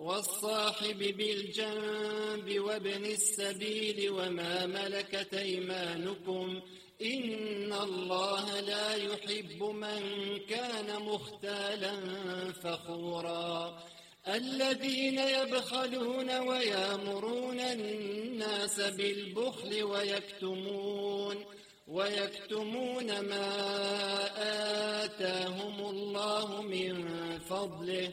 والصاحب بالجنب وابن السبيل وما ملكت أيمانكم إن الله لا يحب من كان مختالا فخورا الذين يبخلون ويامرون الناس بالبخل ويكتمون ويكتمون ما آتاهم الله من فضله